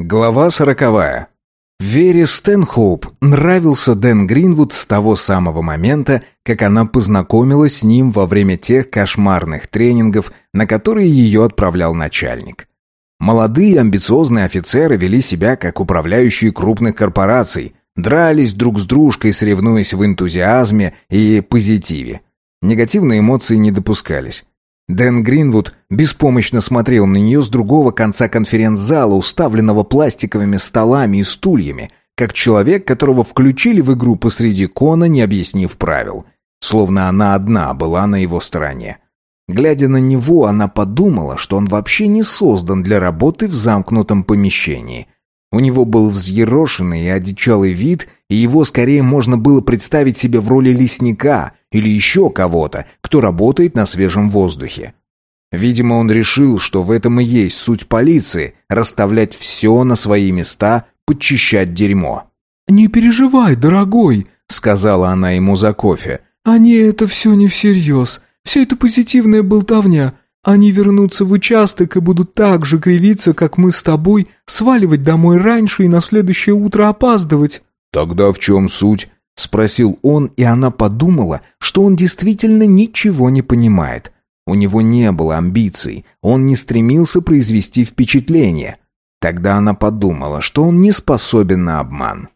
Глава сороковая. Вере Стэнхоуп нравился Дэн Гринвуд с того самого момента, как она познакомилась с ним во время тех кошмарных тренингов, на которые ее отправлял начальник. Молодые амбициозные офицеры вели себя как управляющие крупных корпораций, дрались друг с дружкой, соревнуясь в энтузиазме и позитиве. Негативные эмоции не допускались. Дэн Гринвуд беспомощно смотрел на нее с другого конца конференц-зала, уставленного пластиковыми столами и стульями, как человек, которого включили в игру посреди кона, не объяснив правил. Словно она одна была на его стороне. Глядя на него, она подумала, что он вообще не создан для работы в замкнутом помещении – у него был взъерошенный и одичалый вид, и его скорее можно было представить себе в роли лесника или еще кого-то, кто работает на свежем воздухе. Видимо, он решил, что в этом и есть суть полиции – расставлять все на свои места, подчищать дерьмо. «Не переживай, дорогой», – сказала она ему за кофе. «Они это все не всерьез. Все это позитивная болтовня. Они вернутся в участок и будут так же кривиться, как мы с тобой, сваливать домой раньше и на следующее утро опаздывать». «Тогда в чем суть?» — спросил он, и она подумала, что он действительно ничего не понимает. У него не было амбиций, он не стремился произвести впечатление. Тогда она подумала, что он не способен на обман.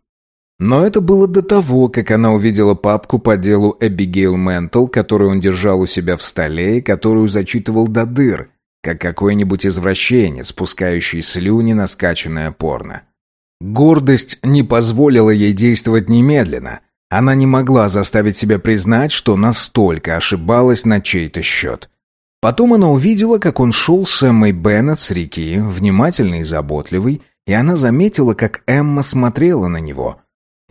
Но это было до того, как она увидела папку по делу Эбигейл Ментл, которую он держал у себя в столе и которую зачитывал до дыр, как какой-нибудь извращенец, спускающий слюни на скачанное порно. Гордость не позволила ей действовать немедленно. Она не могла заставить себя признать, что настолько ошибалась на чей-то счет. Потом она увидела, как он шел с Эммой Беннет с реки, внимательный и заботливый, и она заметила, как Эмма смотрела на него –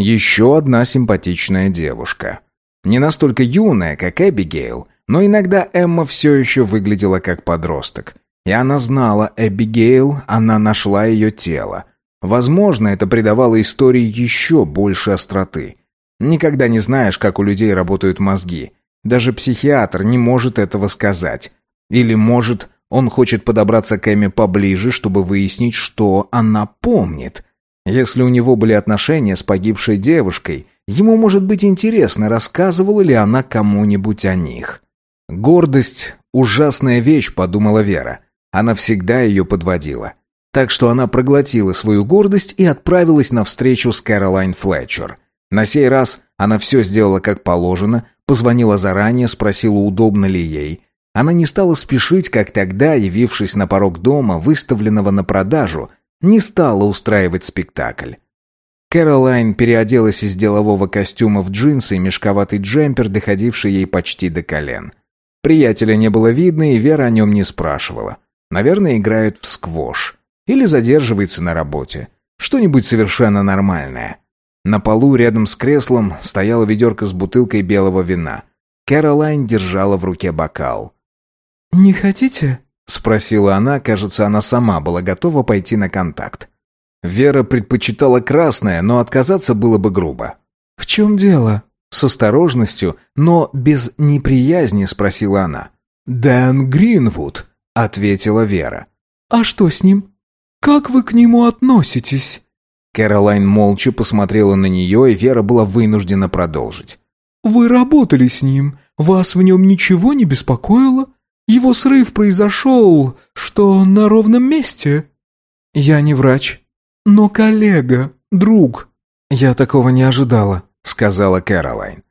еще одна симпатичная девушка. Не настолько юная, как Эбигейл, но иногда Эмма все еще выглядела как подросток. И она знала Эбигейл, она нашла ее тело. Возможно, это придавало истории еще больше остроты. Никогда не знаешь, как у людей работают мозги. Даже психиатр не может этого сказать. Или, может, он хочет подобраться к Эмме поближе, чтобы выяснить, что она помнит – если у него были отношения с погибшей девушкой, ему, может быть, интересно, рассказывала ли она кому-нибудь о них. «Гордость — ужасная вещь», — подумала Вера. Она всегда ее подводила. Так что она проглотила свою гордость и отправилась на встречу с Кэролайн Флетчер. На сей раз она все сделала как положено, позвонила заранее, спросила, удобно ли ей. Она не стала спешить, как тогда, явившись на порог дома, выставленного на продажу — не стала устраивать спектакль. Кэролайн переоделась из делового костюма в джинсы и мешковатый джемпер, доходивший ей почти до колен. Приятеля не было видно, и Вера о нем не спрашивала. Наверное, играет в сквош. Или задерживается на работе. Что-нибудь совершенно нормальное. На полу рядом с креслом стояла ведерко с бутылкой белого вина. Кэролайн держала в руке бокал. «Не хотите?» Спросила она, кажется, она сама была готова пойти на контакт. Вера предпочитала красное, но отказаться было бы грубо. «В чем дело?» С осторожностью, но без неприязни спросила она. «Дэн Гринвуд», — ответила Вера. «А что с ним? Как вы к нему относитесь?» Кэролайн молча посмотрела на нее, и Вера была вынуждена продолжить. «Вы работали с ним. Вас в нем ничего не беспокоило? Его срыв произошел, что на ровном месте. Я не врач. Но коллега, друг. Я такого не ожидала, сказала Кэролайн.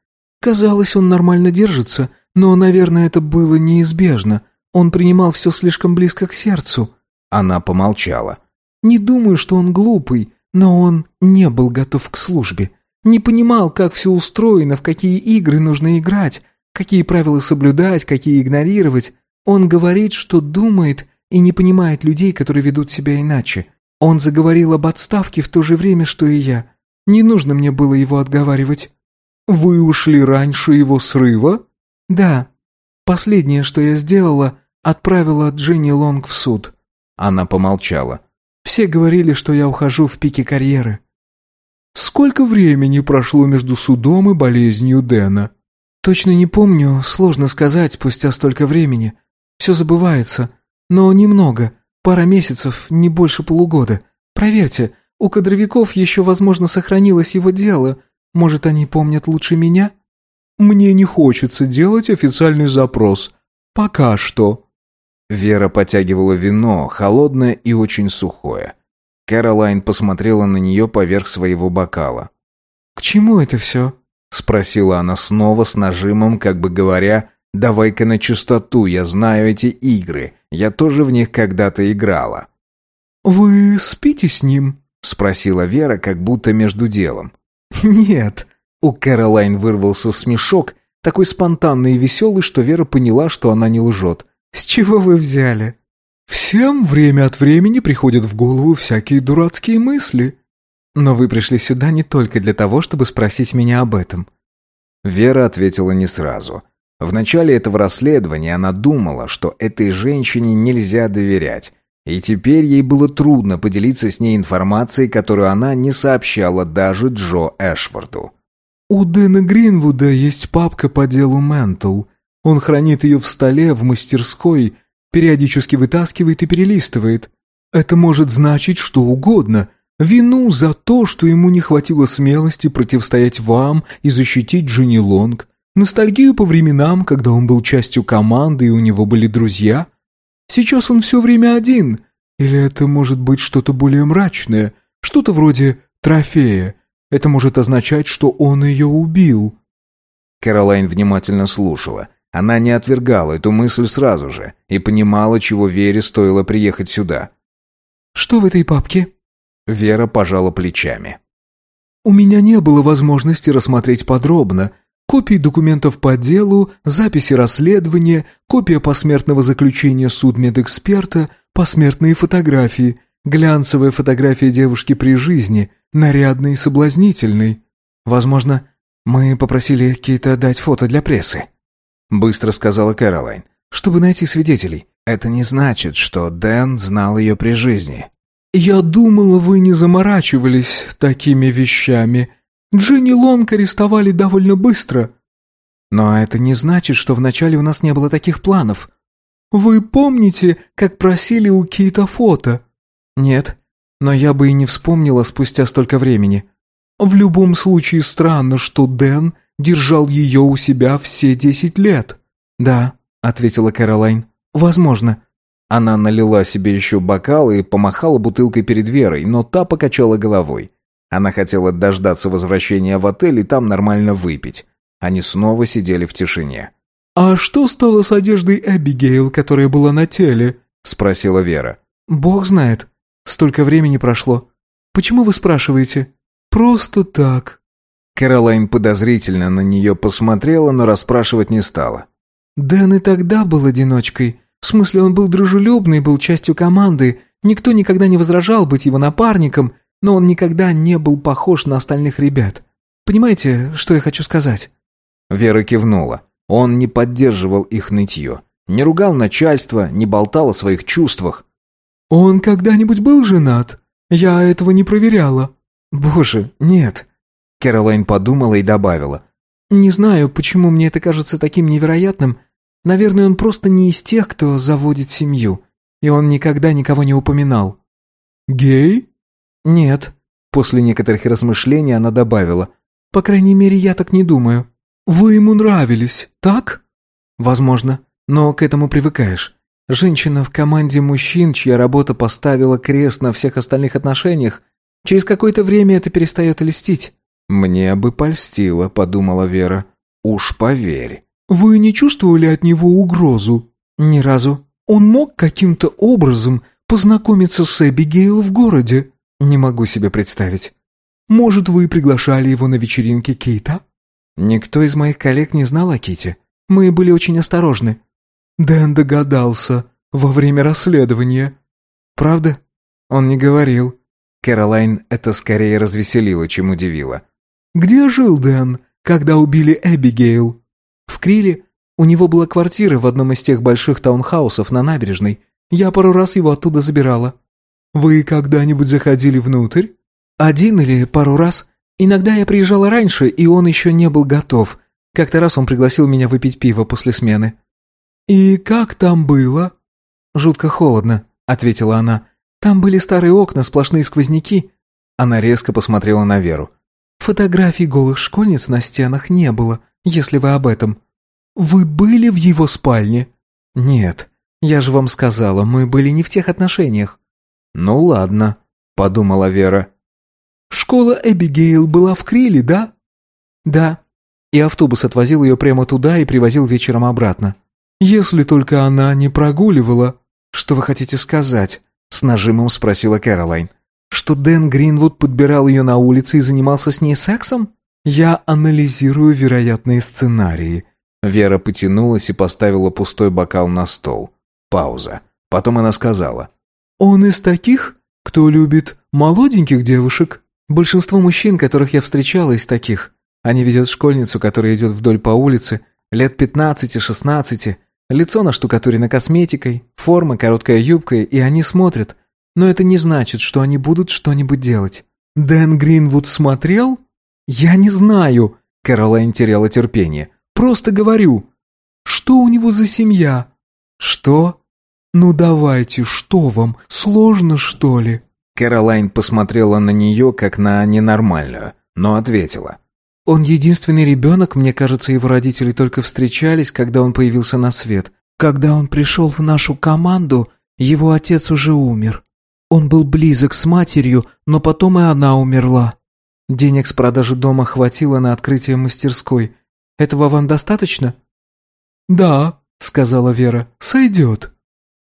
Казалось, он нормально держится, но, наверное, это было неизбежно. Он принимал все слишком близко к сердцу. Она помолчала. Не думаю, что он глупый, но он не был готов к службе. Не понимал, как все устроено, в какие игры нужно играть, какие правила соблюдать, какие игнорировать. Он говорит, что думает и не понимает людей, которые ведут себя иначе. Он заговорил об отставке в то же время, что и я. Не нужно мне было его отговаривать. Вы ушли раньше его срыва? Да. Последнее, что я сделала, отправила Дженни Лонг в суд. Она помолчала. Все говорили, что я ухожу в пике карьеры. Сколько времени прошло между судом и болезнью Дэна? Точно не помню, сложно сказать спустя столько времени. Все забывается. Но немного. Пара месяцев, не больше полугода. Проверьте, у кадровиков еще, возможно, сохранилось его дело. Может, они помнят лучше меня?» «Мне не хочется делать официальный запрос. Пока что». Вера потягивала вино, холодное и очень сухое. Кэролайн посмотрела на нее поверх своего бокала. «К чему это все?» — спросила она снова с нажимом, как бы говоря, «давай-ка на чистоту, я знаю эти игры, я тоже в них когда-то играла». «Вы спите с ним?» — спросила Вера, как будто между делом. «Нет». У Кэролайн вырвался смешок, такой спонтанный и веселый, что Вера поняла, что она не лжет. «С чего вы взяли?» «Всем время от времени приходят в голову всякие дурацкие мысли». «Но вы пришли сюда не только для того, чтобы спросить меня об этом». Вера ответила не сразу. В начале этого расследования она думала, что этой женщине нельзя доверять, и теперь ей было трудно поделиться с ней информацией, которую она не сообщала даже Джо Эшфорду. «У Дэна Гринвуда есть папка по делу Ментл. Он хранит ее в столе, в мастерской, периодически вытаскивает и перелистывает. Это может значить что угодно. Вину за то, что ему не хватило смелости противостоять вам и защитить Дженни Лонг. Ностальгию по временам, когда он был частью команды и у него были друзья – Сейчас он все время один. Или это может быть что-то более мрачное, что-то вроде трофея. Это может означать, что он ее убил». Кэролайн внимательно слушала. Она не отвергала эту мысль сразу же и понимала, чего Вере стоило приехать сюда. «Что в этой папке?» Вера пожала плечами. «У меня не было возможности рассмотреть подробно, копии документов по делу, записи расследования, копия посмертного заключения судмедэксперта, посмертные фотографии, глянцевая фотография девушки при жизни, нарядной и соблазнительной. Возможно, мы попросили Кейта дать фото для прессы. Быстро сказала Кэролайн. Чтобы найти свидетелей. Это не значит, что Дэн знал ее при жизни. «Я думала, вы не заморачивались такими вещами», Джинни Лонг арестовали довольно быстро». «Но это не значит, что вначале у нас не было таких планов». «Вы помните, как просили у Кита фото?» «Нет, но я бы и не вспомнила спустя столько времени». «В любом случае странно, что Дэн держал ее у себя все десять лет». «Да», — ответила Кэролайн. «Возможно». Она налила себе еще бокал и помахала бутылкой перед Верой, но та покачала головой. Она хотела дождаться возвращения в отель и там нормально выпить. Они снова сидели в тишине. «А что стало с одеждой Эбигейл, которая была на теле?» — спросила Вера. «Бог знает. Столько времени прошло. Почему вы спрашиваете?» «Просто так». Кэролайн подозрительно на нее посмотрела, но расспрашивать не стала. «Дэн и тогда был одиночкой. В смысле, он был дружелюбный, был частью команды. Никто никогда не возражал быть его напарником, но он никогда не был похож на остальных ребят. Понимаете, что я хочу сказать?» Вера кивнула. Он не поддерживал их нытье. Не ругал начальство, не болтал о своих чувствах. «Он когда-нибудь был женат? Я этого не проверяла». «Боже, нет». Кэролайн подумала и добавила. «Не знаю, почему мне это кажется таким невероятным. Наверное, он просто не из тех, кто заводит семью. И он никогда никого не упоминал». «Гей?» «Нет». После некоторых размышлений она добавила. «По крайней мере, я так не думаю». «Вы ему нравились, так?» «Возможно, но к этому привыкаешь. Женщина в команде мужчин, чья работа поставила крест на всех остальных отношениях, через какое-то время это перестает льстить». «Мне бы польстило», — подумала Вера. «Уж поверь». «Вы не чувствовали от него угрозу?» «Ни разу». «Он мог каким-то образом познакомиться с Эбигейл в городе?» Не могу себе представить. Может, вы приглашали его на вечеринки Кита? Никто из моих коллег не знал о Ките. Мы были очень осторожны. Дэн догадался во время расследования. Правда? Он не говорил. Кэролайн это скорее развеселило, чем удивило. Где жил Дэн, когда убили Эбигейл? В Криле. У него была квартира в одном из тех больших таунхаусов на набережной. Я пару раз его оттуда забирала. «Вы когда-нибудь заходили внутрь?» «Один или пару раз. Иногда я приезжала раньше, и он еще не был готов. Как-то раз он пригласил меня выпить пиво после смены». «И как там было?» «Жутко холодно», — ответила она. Там были старые окна, сплошные сквозняки». Она резко посмотрела на Веру. «Фотографий голых школьниц на стенах не было, если вы об этом. Вы были в его спальне?» «Нет, я же вам сказала, мы были не в тех отношениях». «Ну ладно», — подумала Вера. «Школа Эбигейл была в Криле, да?» «Да». И автобус отвозил ее прямо туда и привозил вечером обратно. «Если только она не прогуливала...» «Что вы хотите сказать?» — с нажимом спросила Кэролайн. «Что Дэн Гринвуд подбирал ее на улице и занимался с ней сексом?» «Я анализирую вероятные сценарии». Вера потянулась и поставила пустой бокал на стол. Пауза. Потом она сказала. «Он из таких, кто любит молоденьких девушек?» «Большинство мужчин, которых я встречала, из таких. Они видят школьницу, которая идет вдоль по улице, лет пятнадцати-шестнадцати, лицо наштукатурено косметикой, форма, короткая юбка, и они смотрят. Но это не значит, что они будут что-нибудь делать. Дэн Гринвуд смотрел? Я не знаю. Кэролайн теряла терпение. Просто говорю. Что у него за семья? Что? Ну давайте, что вам, сложно что ли? Кэролайн посмотрела на нее, как на ненормальную, но ответила. Он единственный ребенок, мне кажется, его родители только встречались, когда он появился на свет. Когда он пришел в нашу команду, его отец уже умер. Он был близок с матерью, но потом и она умерла. Денег с продажи дома хватило на открытие мастерской. Этого вам достаточно? «Да», — сказала Вера, — «сойдет».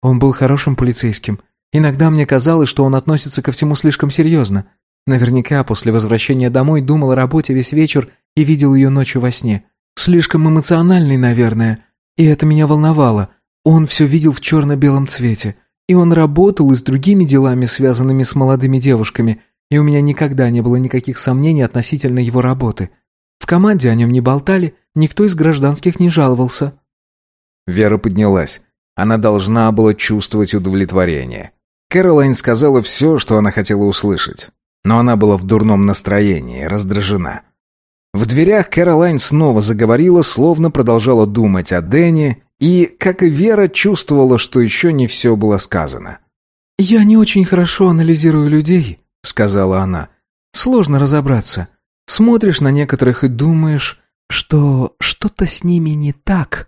Он был хорошим полицейским. Иногда мне казалось, что он относится ко всему слишком серьезно. Наверняка после возвращения домой думал о работе весь вечер и видел ее ночью во сне. Слишком эмоциональный, наверное. И это меня волновало. Он все видел в черно-белом цвете. И он работал и с другими делами, связанными с молодыми девушками. И у меня никогда не было никаких сомнений относительно его работы. В команде о нем не болтали, никто из гражданских не жаловался. Вера поднялась. Она должна была чувствовать удовлетворение. Кэролайн сказала все, что она хотела услышать но она была в дурном настроении, раздражена. В дверях Кэролайн снова заговорила, словно продолжала думать о Дэне, и, как и Вера, чувствовала, что еще не все было сказано. «Я не очень хорошо анализирую людей», — сказала она. «Сложно разобраться. Смотришь на некоторых и думаешь, что что-то с ними не так.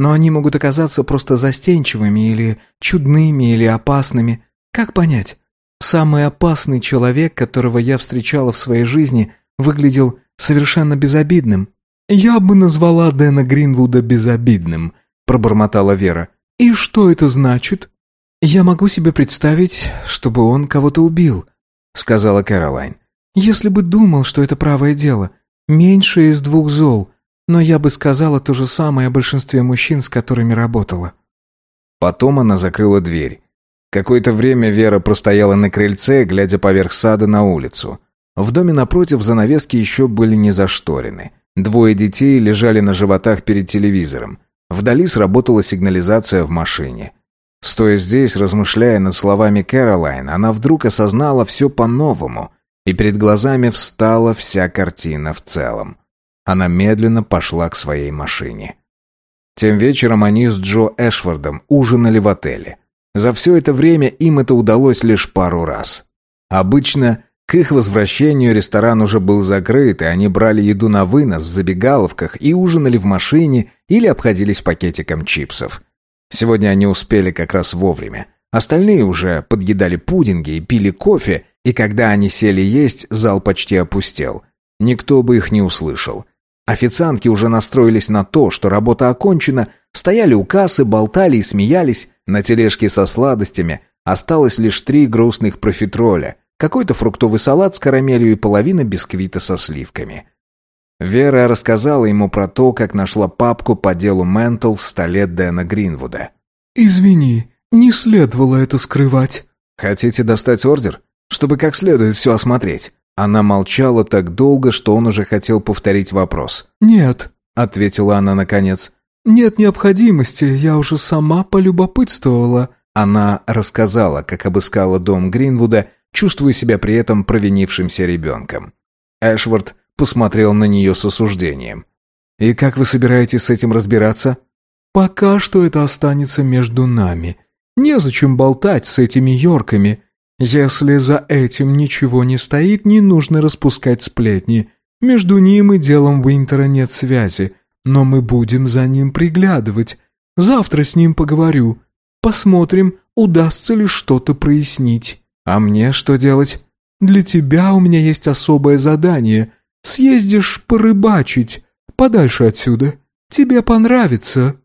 Но они могут оказаться просто застенчивыми или чудными или опасными. Как понять? Самый опасный человек, которого я встречала в своей жизни, выглядел совершенно безобидным. «Я бы назвала Дэна Гринвуда безобидным», — пробормотала Вера. «И что это значит?» «Я могу себе представить, чтобы он кого-то убил», — сказала Кэролайн. «Если бы думал, что это правое дело. Меньше из двух зол. Но я бы сказала то же самое о большинстве мужчин, с которыми работала». Потом она закрыла дверь. Какое-то время Вера простояла на крыльце, глядя поверх сада на улицу. В доме напротив занавески еще были не зашторены. Двое детей лежали на животах перед телевизором. Вдали сработала сигнализация в машине. Стоя здесь, размышляя над словами Кэролайн, она вдруг осознала все по-новому, и перед глазами встала вся картина в целом. Она медленно пошла к своей машине. Тем вечером они с Джо Эшфордом ужинали в отеле. За все это время им это удалось лишь пару раз. Обычно к их возвращению ресторан уже был закрыт, и они брали еду на вынос в забегаловках и ужинали в машине или обходились пакетиком чипсов. Сегодня они успели как раз вовремя. Остальные уже подъедали пудинги и пили кофе, и когда они сели есть, зал почти опустел. Никто бы их не услышал. Официантки уже настроились на то, что работа окончена, стояли у кассы, болтали и смеялись. На тележке со сладостями осталось лишь три грустных профитроля, какой-то фруктовый салат с карамелью и половина бисквита со сливками. Вера рассказала ему про то, как нашла папку по делу Ментл в столе Дэна Гринвуда. «Извини, не следовало это скрывать». «Хотите достать ордер, чтобы как следует все осмотреть?» Она молчала так долго, что он уже хотел повторить вопрос. «Нет», — ответила она наконец. «Нет необходимости, я уже сама полюбопытствовала». Она рассказала, как обыскала дом Гринвуда, чувствуя себя при этом провинившимся ребенком. Эшвард посмотрел на нее с осуждением. «И как вы собираетесь с этим разбираться?» «Пока что это останется между нами. Незачем болтать с этими Йорками. Если за этим ничего не стоит, не нужно распускать сплетни. Между ним и делом Уинтера нет связи, но мы будем за ним приглядывать. Завтра с ним поговорю. Посмотрим, удастся ли что-то прояснить. А мне что делать? Для тебя у меня есть особое задание. Съездишь порыбачить, подальше отсюда. Тебе понравится».